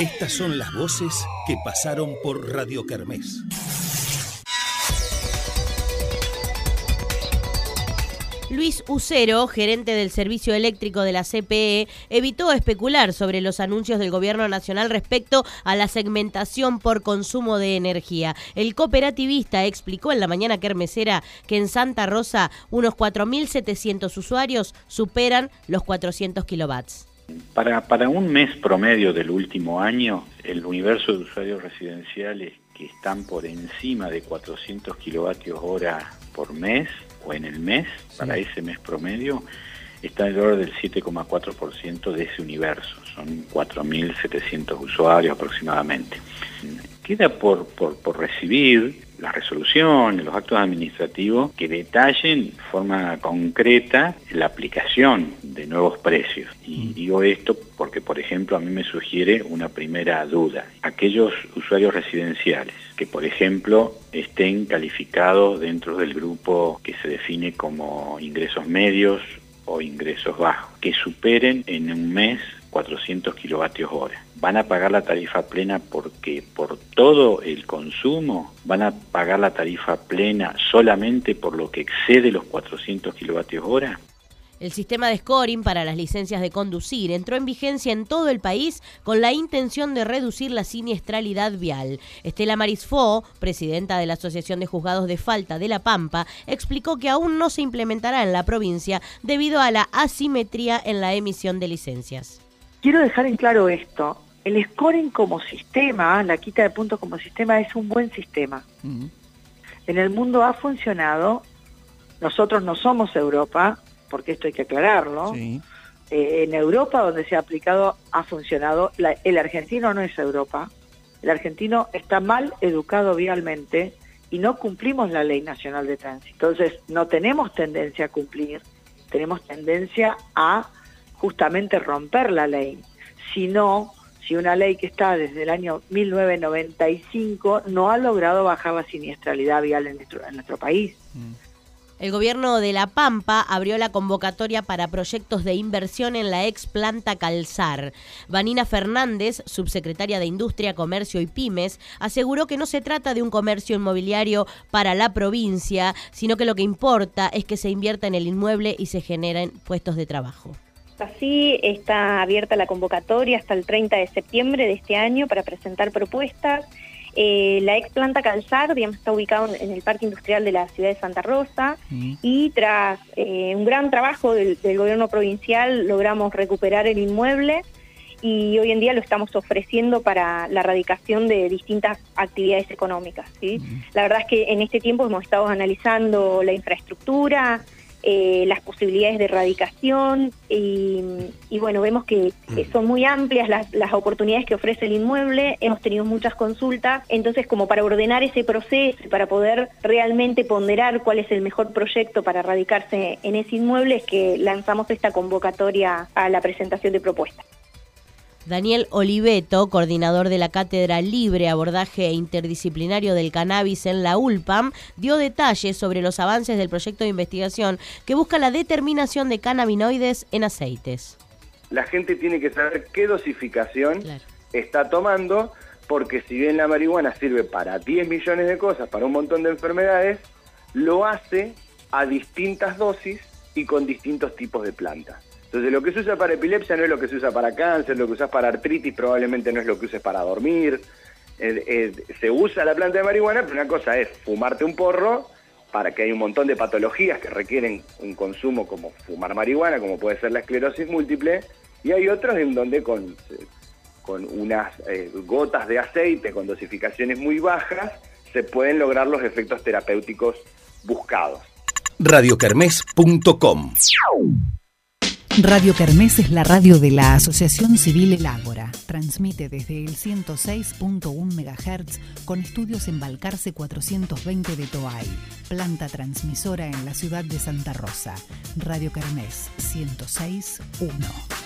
Estas son las voces que pasaron por Radio Kermés. Luis Ucero, gerente del servicio eléctrico de la CPE, evitó especular sobre los anuncios del gobierno nacional respecto a la segmentación por consumo de energía. El cooperativista explicó en la mañana kermesera que en Santa Rosa unos 4.700 usuarios superan los 400 kilovatios. Para, para un mes promedio del último año, el universo de usuarios residenciales que están por encima de 400 kilovatios hora por mes o en el mes, para ese mes promedio, está alrededor del 7,4% de ese universo. Son 4.700 usuarios aproximadamente. Queda por, por, por recibir la resolución, los actos administrativos que detallen de forma concreta la aplicación de nuevos precios. Y mm. digo esto porque, por ejemplo, a mí me sugiere una primera duda. Aquellos usuarios residenciales que, por ejemplo, estén calificados dentro del grupo que se define como ingresos medios o ingresos bajos, que superen en un mes 400 kilovatios hora. Van a pagar la tarifa plena porque por todo el consumo van a pagar la tarifa plena solamente por lo que excede los 400 kilovatios hora. El sistema de scoring para las licencias de conducir entró en vigencia en todo el país con la intención de reducir la siniestralidad vial. Estela Marisfo, presidenta de la Asociación de Juzgados de Falta de La Pampa, explicó que aún no se implementará en la provincia debido a la asimetría en la emisión de licencias. Quiero dejar en claro esto. El scoring como sistema, la quita de puntos como sistema, es un buen sistema. En el mundo ha funcionado. Nosotros no somos Europa, porque esto hay que aclararlo. Eh, en Europa, donde se ha aplicado, ha funcionado. el argentino no es Europa. El argentino está mal educado vialmente y no cumplimos la ley nacional de tránsito. Entonces, no tenemos tendencia a cumplir, tenemos tendencia a justamente romper la ley, sino si una ley que está desde el año 1995 no ha logrado bajar la siniestralidad vial en nuestro, país. El gobierno de La Pampa abrió la convocatoria para proyectos de inversión en la ex planta Calzar. Vanina Fernández, subsecretaria de Industria, Comercio y Pymes, aseguró que no se trata de un comercio inmobiliario para la provincia, sino que lo que importa es que se invierta en el inmueble y se generen puestos de trabajo. Así está abierta la convocatoria hasta el 30 de septiembre de este año para presentar propuestas. Eh, la ex planta Calzar digamos, está ubicado en el Parque Industrial de la ciudad de Santa Rosa y tras eh, un gran trabajo del, gobierno provincial logramos recuperar el inmueble y hoy en día lo estamos ofreciendo para la erradicación de distintas actividades económicas. ¿sí? La verdad es que en este tiempo hemos estado analizando la infraestructura, eh, las posibilidades de erradicación y, bueno, vemos que mm. son muy amplias las, las, oportunidades que ofrece el inmueble, hemos tenido muchas consultas, entonces como para ordenar ese proceso, para poder realmente ponderar cuál es el mejor proyecto para erradicarse en ese inmueble es que lanzamos esta convocatoria a la presentación de propuestas. Daniel Oliveto, coordinador de la Cátedra Libre Abordaje Interdisciplinario del Cannabis en la ULPAM, dio detalles sobre los avances del proyecto de investigación que busca la determinación de cannabinoides en aceites. La gente tiene que saber qué dosificación está tomando, porque si bien la marihuana sirve para 10 millones de cosas, para un montón de enfermedades, lo hace a distintas dosis y con distintos tipos de plantas. Entonces lo que se usa para epilepsia no es lo que se usa para cáncer, lo que usas para artritis probablemente no es lo que uses para dormir. se usa la planta de marihuana, pero una cosa es fumarte un porro para que hay un montón de patologías que requieren un consumo como fumar marihuana, como puede ser la esclerosis múltiple, y hay otros en donde con, unas eh, gotas de aceite con dosificaciones muy bajas se pueden lograr los efectos terapéuticos buscados. radiocarmes.com Radio Kermés es la radio de la Asociación Civil El Ágora. Transmite desde el 106.1 MHz con estudios en Balcarce 420 de Toay. Planta transmisora en la ciudad de Santa Rosa. Radio Kermés 106.1.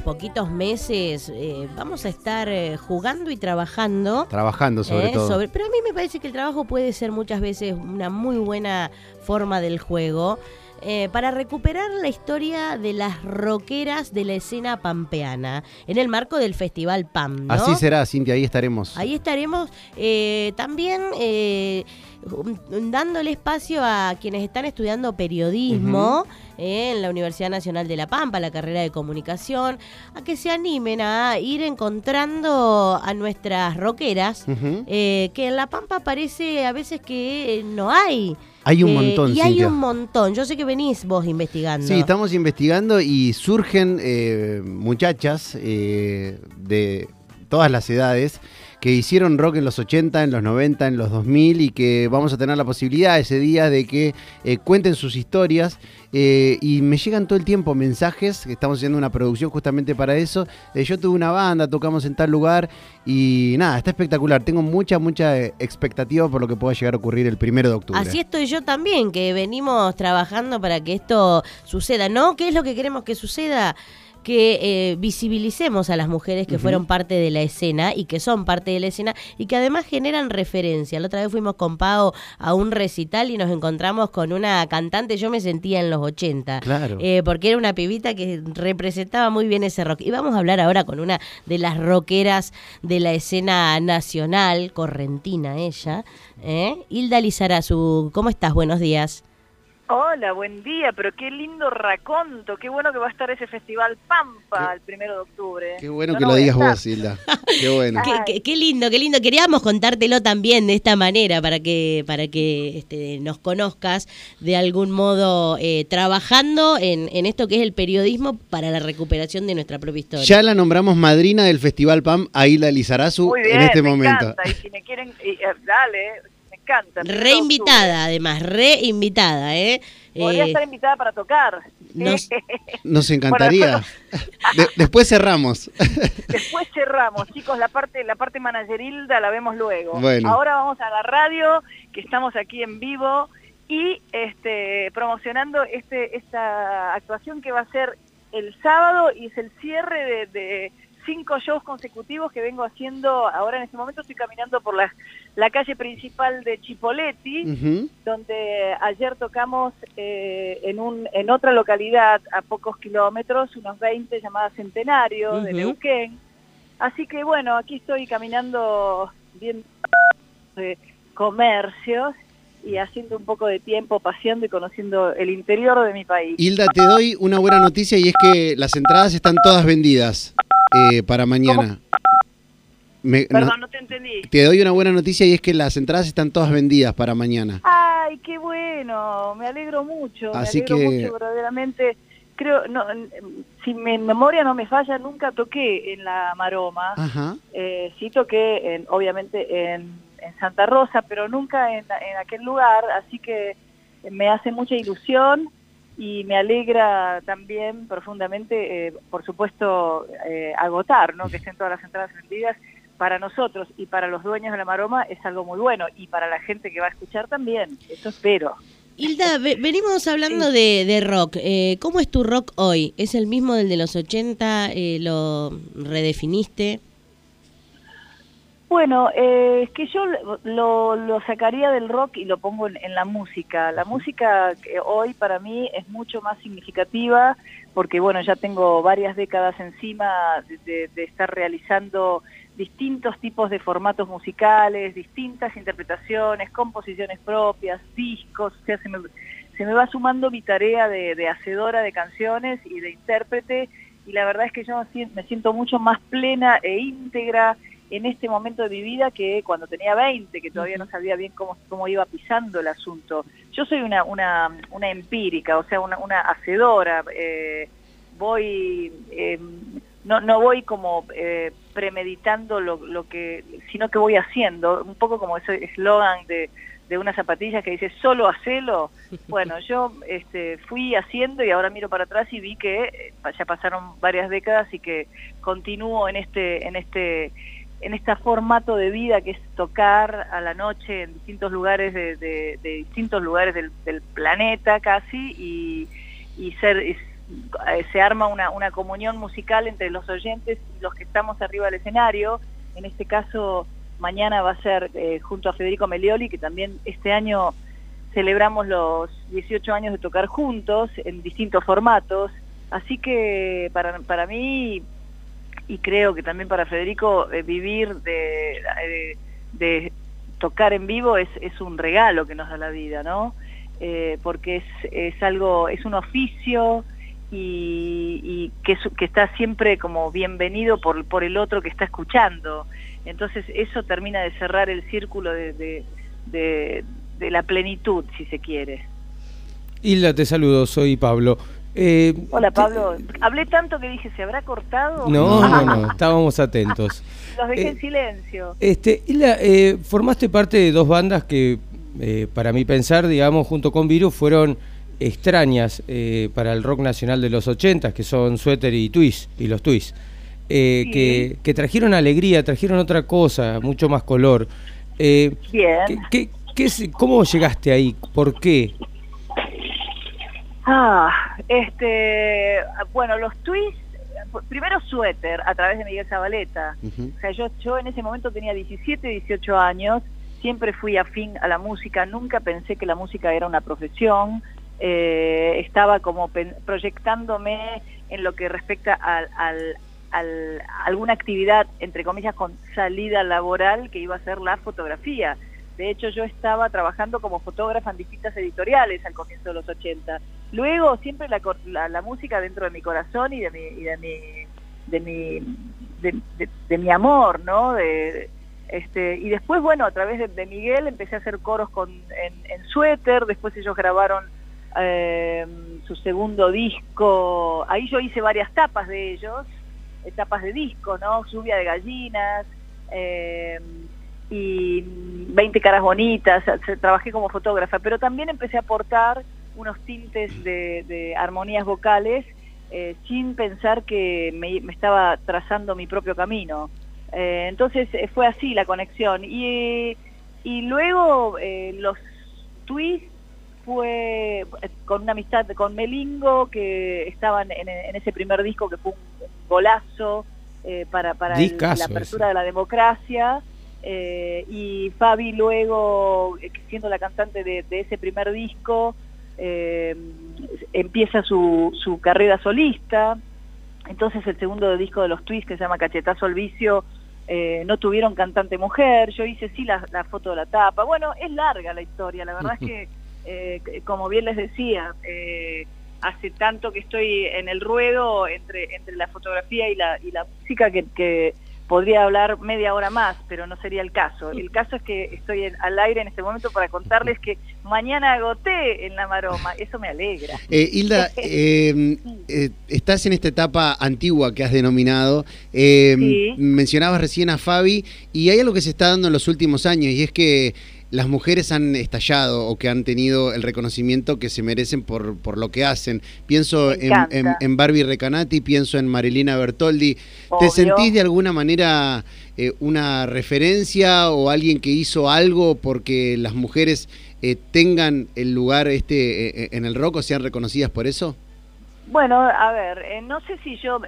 poquitos meses eh, vamos a estar eh, jugando y trabajando. Trabajando sobre todo. pero a mí me parece que el trabajo puede ser muchas veces una muy buena forma del juego. para recuperar la historia de las roqueras de la escena pampeana en el marco del Festival PAM. Así será, Cintia, ahí estaremos. Ahí estaremos también dándole espacio a quienes están estudiando periodismo eh, en la Universidad Nacional de La Pampa, la carrera de comunicación, a que se animen a ir encontrando a nuestras roqueras, eh, que en La Pampa parece a veces que no hay. Hay un montón. Y hay un montón. Yo sé que venís vos investigando. Sí, estamos investigando y surgen eh, muchachas de todas las edades que hicieron rock en los 80, en los 90, en los 2000 y que vamos a tener la posibilidad ese día de que eh, cuenten sus historias. Eh, y me llegan todo el tiempo mensajes, que estamos haciendo una producción justamente para eso. yo tuve una banda, tocamos en tal lugar y nada, está espectacular. Tengo mucha, mucha eh, expectativa por lo que pueda llegar a ocurrir el primero de octubre. Así estoy yo también, que venimos trabajando para que esto suceda, ¿no? ¿Qué es lo que queremos que suceda? Que eh, visibilicemos a las mujeres que fueron parte de la escena y que son parte de la escena y que además generan referencia. La otra vez fuimos con Pau a un recital y nos encontramos con una cantante, yo me sentía en los 80, claro. Eh, porque era una pibita que representaba muy bien ese rock. Y vamos a hablar ahora con una de las rockeras de la escena nacional, correntina ella, ¿eh? Hilda Lizarazu. ¿Cómo estás? Buenos días. Hola, buen día, pero qué lindo raconto, qué bueno que va a estar ese festival Pampa el primero de octubre. Qué bueno que lo digas vos, Hilda. Qué bueno. qué, lindo, qué lindo. Queríamos contártelo también de esta manera para que para que este, nos conozcas de algún modo eh, trabajando en, en, esto que es el periodismo para la recuperación de nuestra propia historia. Ya la nombramos madrina del Festival PAM a Hilda Lizarazu en este momento. Y si me quieren, eh, dale, Reinvitada, además, reinvitada, ¿eh? Podría eh, estar invitada para tocar. Nos, encantaría. después cerramos. después cerramos, chicos, la parte la parte managerilda la vemos luego. Ahora vamos a la radio, que estamos aquí en vivo y este promocionando este esta actuación que va a ser el sábado y es el cierre de cinco shows consecutivos que vengo haciendo, ahora en este momento estoy caminando por la, la calle principal de Chipoletti, donde ayer tocamos eh, en, un, en otra localidad a pocos kilómetros, unos 20 llamada Centenario de Neuquén. Así que bueno, aquí estoy caminando bien de comercios y haciendo un poco de tiempo, paseando y conociendo el interior de mi país. Hilda, te doy una buena noticia y es que las entradas están todas vendidas. Eh, para mañana. Perdón, no, te entendí. Te doy una buena noticia y es que las entradas están todas vendidas para mañana. Ay, qué bueno, me alegro mucho, Así me alegro mucho verdaderamente. Creo, no, si mi memoria no me falla, nunca toqué en la Maroma. Ajá. Eh, sí toqué, en, obviamente, en, en, Santa Rosa, pero nunca en, en aquel lugar, así que me hace mucha ilusión y me alegra también profundamente, eh, por supuesto, eh, agotar, ¿no? que estén todas las entradas vendidas. Para nosotros y para los dueños de la maroma es algo muy bueno y para la gente que va a escuchar también, eso espero. Hilda, venimos hablando de, rock. Eh, ¿Cómo es tu rock hoy? ¿Es el mismo del de los 80? ¿Lo redefiniste? Bueno, eh, es que yo lo, sacaría del rock y lo pongo en, la música. La música que hoy para mí es mucho más significativa porque, bueno, ya tengo varias décadas encima de, estar realizando distintos tipos de formatos musicales, distintas interpretaciones, composiciones propias, discos, o sea, se me, se me va sumando mi tarea de, de hacedora de canciones y de intérprete y la verdad es que yo me siento mucho más plena e íntegra en este momento de mi vida que cuando tenía 20, que todavía no sabía bien cómo, cómo iba pisando el asunto. Yo soy una, una, una empírica, o sea, una, una hacedora. Eh, voy, eh, no, no voy como eh, premeditando lo, lo que, sino que voy haciendo, un poco como ese eslogan de, de una zapatilla que dice solo hacelo. Bueno, yo este, fui haciendo y ahora miro para atrás y vi que ya pasaron varias décadas y que continúo en este, en este en este formato de vida que es tocar a la noche en distintos lugares de, distintos lugares del, planeta casi y, ser eh, se arma una, una comunión musical entre los oyentes y los que estamos arriba del escenario. En este caso, mañana va a ser eh, junto a Federico Melioli, que también este año celebramos los 18 años de tocar juntos en distintos formatos. Así que para, para mí, y creo que también para Federico, eh, vivir de, de, tocar en vivo es, es un regalo que nos da la vida, ¿no? Eh, porque es, es algo, es un oficio y, y que, que está siempre como bienvenido por, por el otro que está escuchando. Entonces eso termina de cerrar el círculo de, de, de, la plenitud, si se quiere. Hilda, te saludo, soy Pablo. Eh, Hola Pablo, hablé tanto que dije, ¿se habrá cortado? No, no, no, estábamos atentos. Los dejé en eh, silencio. Este, eh, formaste parte de dos bandas que, para mi pensar, digamos, junto con Virus, fueron extrañas para el rock nacional de los 80, que son Suéter y Twist, y los Twist. que, que, trajeron alegría, trajeron otra cosa, mucho más color. Bien. ¿qué, qué, ¿Cómo llegaste ahí? ¿Por qué? Ah, este, bueno, los twists, primero suéter a través de Miguel Zabaleta. O sea, yo, yo en ese momento tenía 17, 18 años, siempre fui afín a la música, nunca pensé que la música era una profesión, eh, estaba como proyectándome en lo que respecta al, al, al, alguna actividad, entre comillas, con salida laboral que iba a ser la fotografía. De hecho, yo estaba trabajando como fotógrafa en distintas editoriales al comienzo de los 80. Luego, siempre la, música dentro de mi corazón y de mi, y de mi, de mi, de, mi amor, ¿no? De, este, y después, bueno, a través de, Miguel empecé a hacer coros con, en, suéter, después ellos grabaron eh, su segundo disco, ahí yo hice varias tapas de ellos, etapas de disco, ¿no? Lluvia de gallinas, eh, y 20 caras bonitas, trabajé como fotógrafa, pero también empecé a aportar unos tintes de, armonías vocales eh, sin pensar que me, estaba trazando mi propio camino. Eh, entonces eh, fue así la conexión. Y, y luego los twists fue con una amistad con Melingo, que estaban en, ese primer disco que fue un golazo para, para la apertura de la democracia. Eh, y Fabi luego, eh, siendo la cantante de, ese primer disco, eh, empieza su, su, carrera solista. Entonces el segundo disco de los Twists, que se llama Cachetazo al Vicio, no tuvieron cantante mujer. Yo hice sí la, foto de la tapa. Bueno, es larga la historia. La verdad es que, como bien les decía, hace tanto que estoy en el ruedo entre, entre la fotografía y la, y la música que podría hablar media hora más, pero no sería el caso. El caso es que estoy al aire en este momento para contarles que mañana agoté en la maroma. Eso me alegra. Eh, Hilda, em, eh, estás en esta etapa antigua que has denominado. Em, mencionabas recién a Fabi y hay algo que se está dando en los últimos años y es que las mujeres han estallado o que han tenido el reconocimiento que se merecen por, por lo que hacen. Pienso en, en, Barbie Recanati, pienso en Marilina Bertoldi. ¿Te sentís de alguna manera eh, una referencia o alguien que hizo algo porque las mujeres eh, tengan el lugar este eh, en el rock o sean reconocidas por eso? Bueno, a ver, no sé si yo,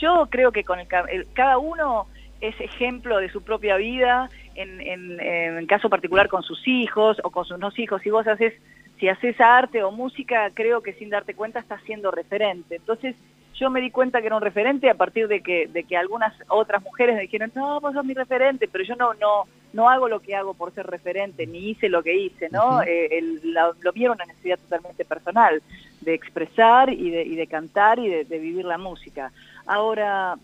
yo creo que con el, cada uno es ejemplo de su propia vida, en, en, en, caso particular con sus hijos o con sus no hijos. Si vos haces, si haces arte o música, creo que sin darte cuenta estás siendo referente. Entonces yo me di cuenta que era un referente a partir de que, de que algunas otras mujeres me dijeron, no, vos sos mi referente, pero yo no, no, no hago lo que hago por ser referente, ni hice lo que hice, ¿no? Eh, lo vieron una necesidad totalmente personal de expresar y de, y de cantar y de, de vivir la música. Ahora,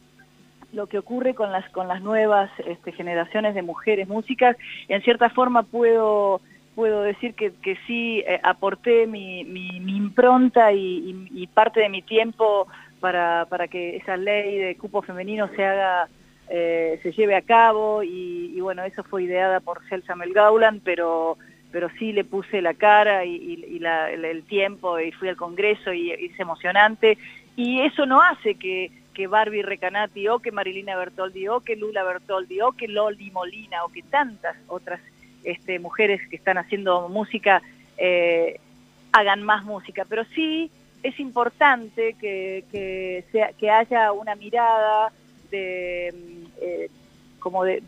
lo que ocurre con las con las nuevas este, generaciones de mujeres músicas. En cierta forma puedo puedo decir que, que sí eh, aporté mi, mi, impronta y, parte de mi tiempo para, para que esa ley de cupo femenino se haga eh, se lleve a cabo. Y, bueno eso fue ideada por Celsa Melgauland pero pero sí le puse la cara y, el, tiempo y fui al congreso y es emocionante. Y eso no hace que que Barbie Recanati o que Marilina Bertoldi o que Lula Bertoldi o que Loli Molina o que tantas otras este, mujeres que están haciendo música eh, hagan más música, pero sí es importante que, que, sea, que haya una mirada de, eh, como de,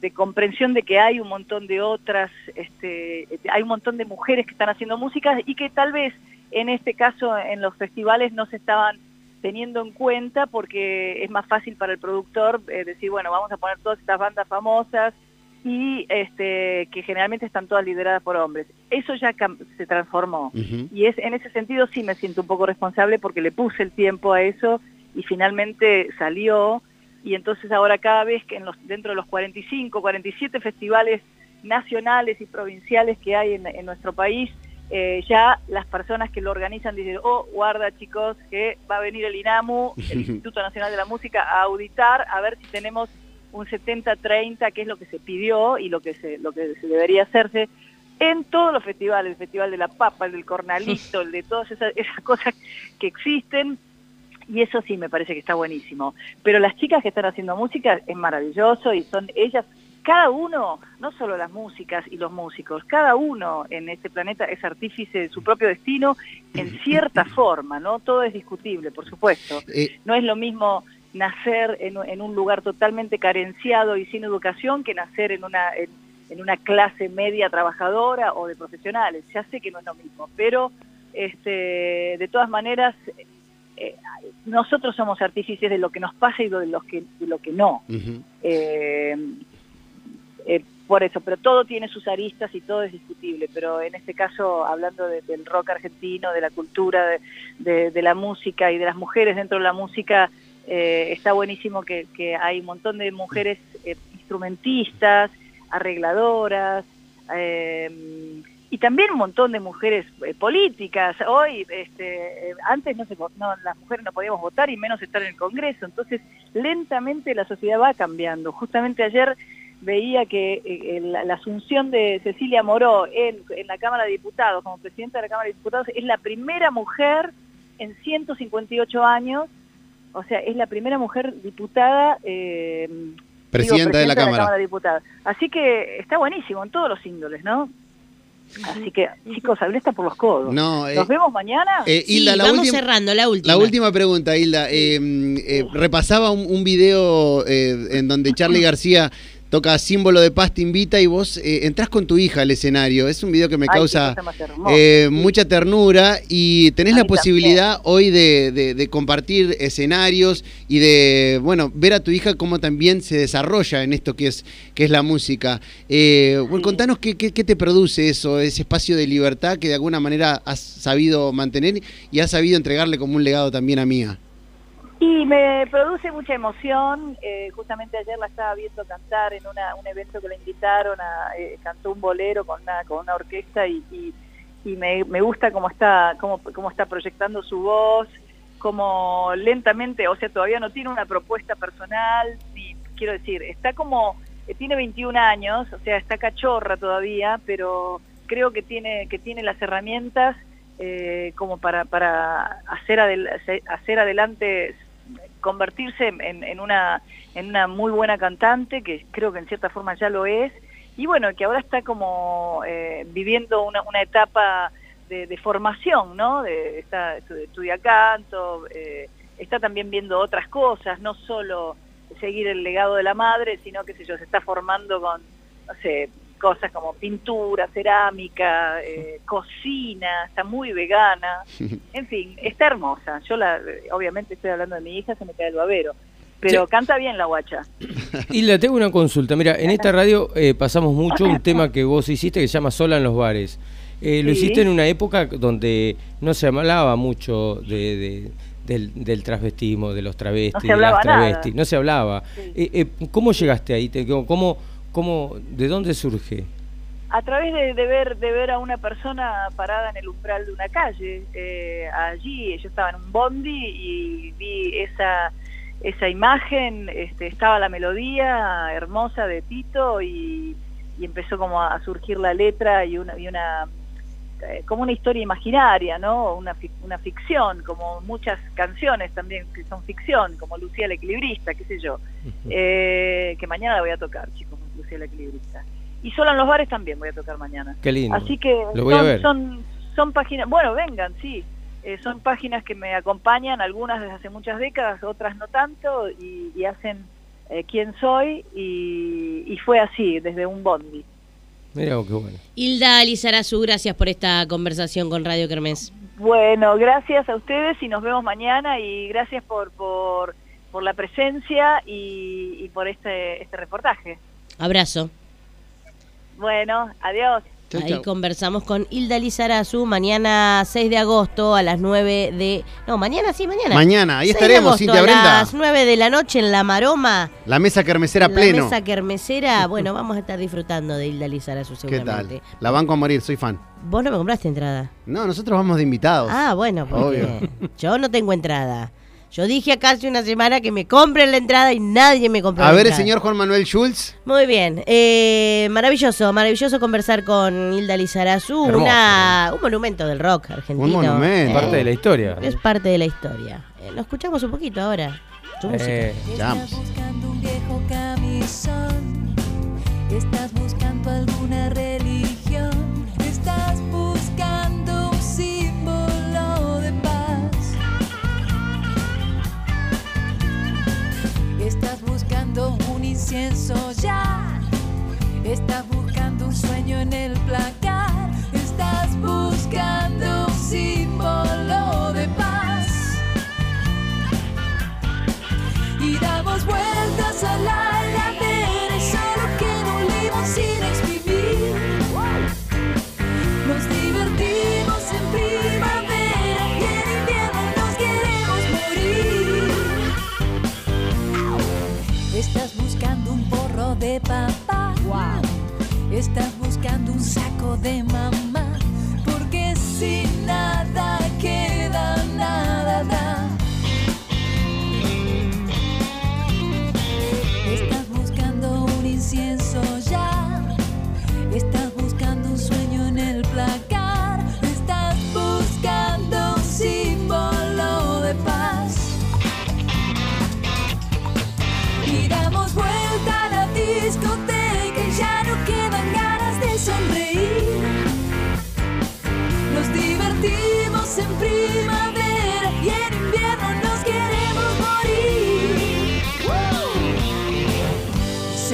de, comprensión de que hay un montón de otras, este, hay un montón de mujeres que están haciendo música y que tal vez en este caso en los festivales no se estaban teniendo en cuenta porque es más fácil para el productor eh, decir, bueno, vamos a poner todas estas bandas famosas y este, que generalmente están todas lideradas por hombres. Eso ya se transformó. Y es en ese sentido sí me siento un poco responsable porque le puse el tiempo a eso y finalmente salió. Y entonces ahora cada vez que en los, dentro de los 45, 47 festivales nacionales y provinciales que hay en, nuestro país, eh, ya las personas que lo organizan dicen, oh, guarda chicos, que va a venir el INAMU, el Instituto Nacional de la Música, a auditar, a ver si tenemos un 70-30, que es lo que se pidió y lo que se, lo que se debería hacerse en todos los festivales, el Festival de la Papa, el del Cornalito, el de todas esas, esas cosas que existen, y eso sí me parece que está buenísimo. Pero las chicas que están haciendo música es maravilloso y son ellas, cada uno, no solo las músicas y los músicos, cada uno en este planeta es artífice de su propio destino en cierta forma, ¿no? Todo es discutible, por supuesto. Eh, no es lo mismo nacer en, un lugar totalmente carenciado y sin educación que nacer en una, en, una clase media trabajadora o de profesionales. Ya sé que no es lo mismo, pero este, de todas maneras eh, nosotros somos artífices de lo que nos pasa y de, los que, de lo que no. Eh, eh, por eso, pero todo tiene sus aristas y todo es discutible, pero en este caso, hablando del rock argentino, de la cultura, de, de, la música y de las mujeres dentro de la música, está buenísimo que, hay un montón de mujeres instrumentistas, arregladoras, y también un montón de mujeres eh, políticas. Hoy, este, eh, antes no, se, no, las mujeres no podíamos votar y menos estar en el Congreso. Entonces, lentamente la sociedad va cambiando. Justamente ayer veía que eh, la, asunción de Cecilia Moró en, la Cámara de Diputados, como presidenta de la Cámara de Diputados, es la primera mujer en 158 años, o sea, es la primera mujer diputada. presidenta, de, la, Cámara. de Diputados. Así que está buenísimo en todos los índoles, ¿no? Así que, chicos, hablé está por los codos. No, ¿Nos eh, vemos mañana? Eh, Hilda, la vamos cerrando, la última. La última pregunta, Hilda. Eh, repasaba un, un video en donde Charlie García toca símbolo de paz te invita y vos eh, entrás con tu hija al escenario. Es un video que me causa eh, mucha ternura y tenés la posibilidad hoy de, compartir escenarios y de, bueno, ver a tu hija cómo también se desarrolla en esto que es, que es la música. Eh, bueno, contanos qué, qué, qué te produce eso, ese espacio de libertad que de alguna manera has sabido mantener y has sabido entregarle como un legado también a Mía. Y me produce mucha emoción, eh, justamente ayer la estaba viendo cantar en un evento que la invitaron, a, eh, cantó un bolero con una, orquesta y, me, gusta cómo está, cómo, está proyectando su voz, como lentamente, o sea, todavía no tiene una propuesta personal, ni, quiero decir, está como, eh, tiene 21 años, o sea, está cachorra todavía, pero creo que tiene, que tiene las herramientas como para, para hacer, hacer adelante convertirse en, una, en una muy buena cantante, que creo que en cierta forma ya lo es, y bueno, que ahora está como eh, viviendo una, una etapa de, formación, ¿no? Está, estudia canto, eh, está también viendo otras cosas, no solo seguir el legado de la madre, sino que sé yo, se está formando con, no sé, cosas como pintura, cerámica, eh, cocina, está muy vegana, en fin, está hermosa. Yo la, obviamente estoy hablando de mi hija, se me cae el babero. Pero canta bien la guacha. Y le tengo una consulta. Mira, en esta radio eh, pasamos mucho un tema que vos hiciste que se llama Sola en los bares. Eh, lo hiciste en una época donde no se hablaba mucho de, del, del, transvestismo, de los travestis, de las travestis. No se hablaba. ¿Cómo llegaste ahí? ¿Cómo, ¿Cómo, ¿De dónde surge? A través de, ver de ver a una persona parada en el umbral de una calle. Eh, allí yo estaba en un bondi y vi esa esa imagen, este, estaba la melodía hermosa de Tito y, empezó como a surgir la letra y una, y una eh, como una historia imaginaria, ¿no? Una, una ficción, como muchas canciones también que son ficción, como Lucía la Equilibrista, qué sé yo, eh, que mañana la voy a tocar, chicos la Equilibrista. Y solo en los bares también voy a tocar mañana. Qué lindo. Así que Lo voy son, a ver. son, son páginas, bueno, vengan, sí. eh, son páginas que me acompañan, algunas desde hace muchas décadas, otras no tanto, y, hacen eh, quién soy, y, fue así, desde un bondi. Mira, qué bueno. Hilda Lizarazu, gracias por esta conversación con Radio Kermés. Bueno, gracias a ustedes y nos vemos mañana y gracias por, por, por la presencia y, por este, este reportaje. Abrazo. Bueno, adiós. Ahí conversamos con Hilda Lizarazu mañana 6 de agosto a las 9 de... No, mañana sí, mañana. Mañana, ahí estaremos, Cintia Brenda. A las 9 de la noche en La Maroma. La mesa kermesera pleno. La mesa kermesera, bueno, vamos a estar disfrutando de Hilda Lizarazu seguramente. ¿Qué tal? La banco a morir, soy fan. Vos no me compraste entrada. No, nosotros vamos de invitados. Ah, bueno, porque yo no tengo entrada. Yo dije acá hace una semana que me compren la entrada y nadie me compró A ver, el señor Juan Manuel Schultz. Muy bien. Eh, maravilloso, maravilloso conversar con Hilda Lizarazu, una, un monumento del rock argentino. Un monumento. Es parte de la historia. Es parte de la historia. Eh, lo escuchamos un poquito ahora. Su eh, Estás buscando un viejo camisón. Estás buscando alguna religión. Un incienso ya. Estás buscando un sueño en el placar. Estás buscando un símbolo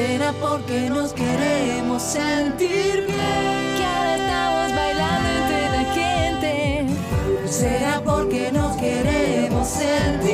Será porque nos queremos sentir bien que ahora estamos bailando entre la gente. Será porque nos queremos sentir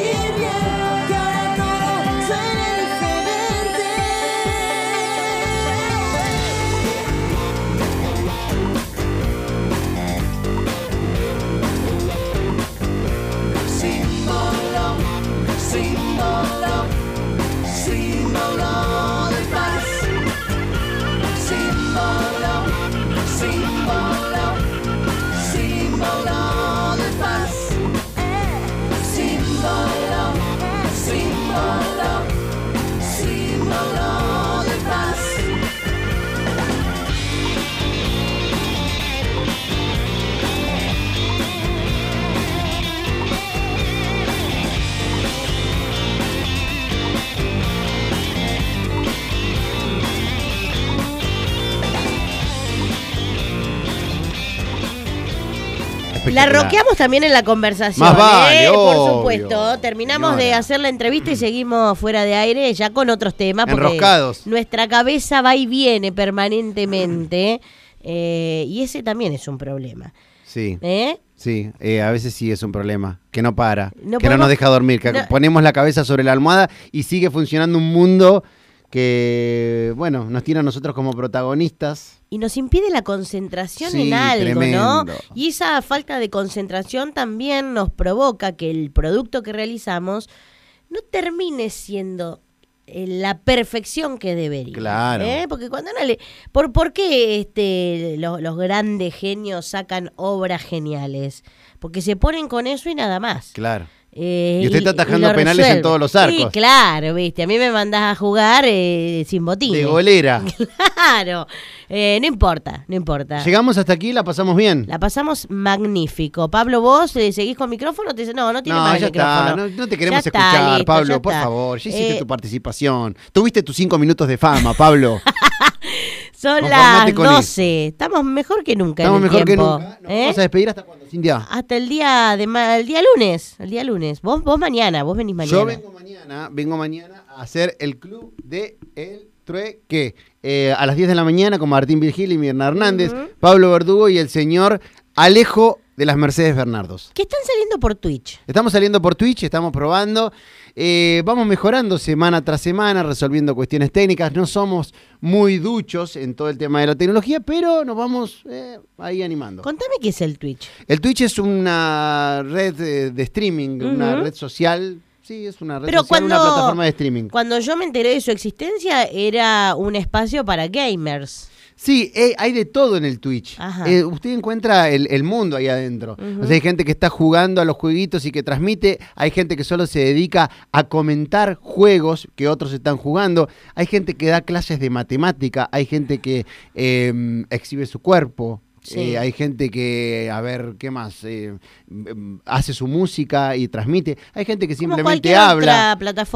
La roqueamos también en la conversación. Más vale, ¿eh? Por supuesto. Terminamos de hacer la entrevista y seguimos fuera de aire ya con otros temas. Porque Enroscados. Nuestra cabeza va y viene permanentemente. eh, y ese también es un problema. Sí. ¿Eh? Sí, eh, a veces sí es un problema, que no para, No que no nos deja dormir, que no- ponemos la cabeza sobre la almohada y sigue funcionando un mundo que, bueno, nos tiene a nosotros como protagonistas. Y nos impide la concentración Sí, en algo, ¿no? Y esa falta de concentración también nos provoca que el producto que realizamos no termine siendo eh, la perfección que debería. Claro. ¿eh? Porque cuando no le... ¿Por, por qué este, lo- los grandes genios sacan obras geniales? Porque se ponen con eso y nada más. Claro. Eh, Y usted está atajando penales en todos los arcos. Sí, claro, viste. A mí me mandás a jugar eh, sin botín. De golera. Claro. Eh, no importa, no importa. Llegamos hasta aquí, la pasamos bien. La pasamos magnífico. Pablo, vos eh, seguís con micrófono. Te no, no tiene No, más ya micrófono. está, no, no te queremos Ya está, escuchar, listo, Pablo, por está. favor. Ya hiciste Eh, tu participación. Tuviste tus cinco minutos de fama, Pablo. Son Conformate las con 12. Estamos mejor que nunca. en Estamos el mejor que nunca. Nos ¿eh? vamos a despedir hasta cuándo, Cintia. Hasta el día de ma- el día lunes. El día lunes. Vos, vos mañana, vos venís mañana. Yo vengo mañana, vengo mañana a hacer el club de El Trueque. Eh, a las 10 de la mañana con Martín Virgil y Mirna Hernández, Pablo Verdugo y el señor Alejo de las Mercedes Bernardos. Que están saliendo por Twitch. Estamos saliendo por Twitch, estamos probando. eh, vamos mejorando semana tras semana, resolviendo cuestiones técnicas. No somos muy duchos en todo el tema de la tecnología, pero nos vamos eh, ahí animando. Contame qué es el Twitch. El Twitch es una red de streaming, una red social. Sí, es una red Pero social, una plataforma de streaming. Cuando yo me enteré de su existencia, era un espacio para gamers. Sí, eh, hay de todo en el Twitch. Ajá. Eh, usted encuentra el, el mundo ahí adentro. O sea, hay gente que está jugando a los jueguitos y que transmite. Hay gente que solo se dedica a comentar juegos que otros están jugando. Hay gente que da clases de matemática. Hay gente que eh, exhibe su cuerpo. Sí. Eh, hay gente que, a ver, ¿qué más? Eh, mm, hace su música y transmite. Hay gente que simplemente habla. otra plataforma.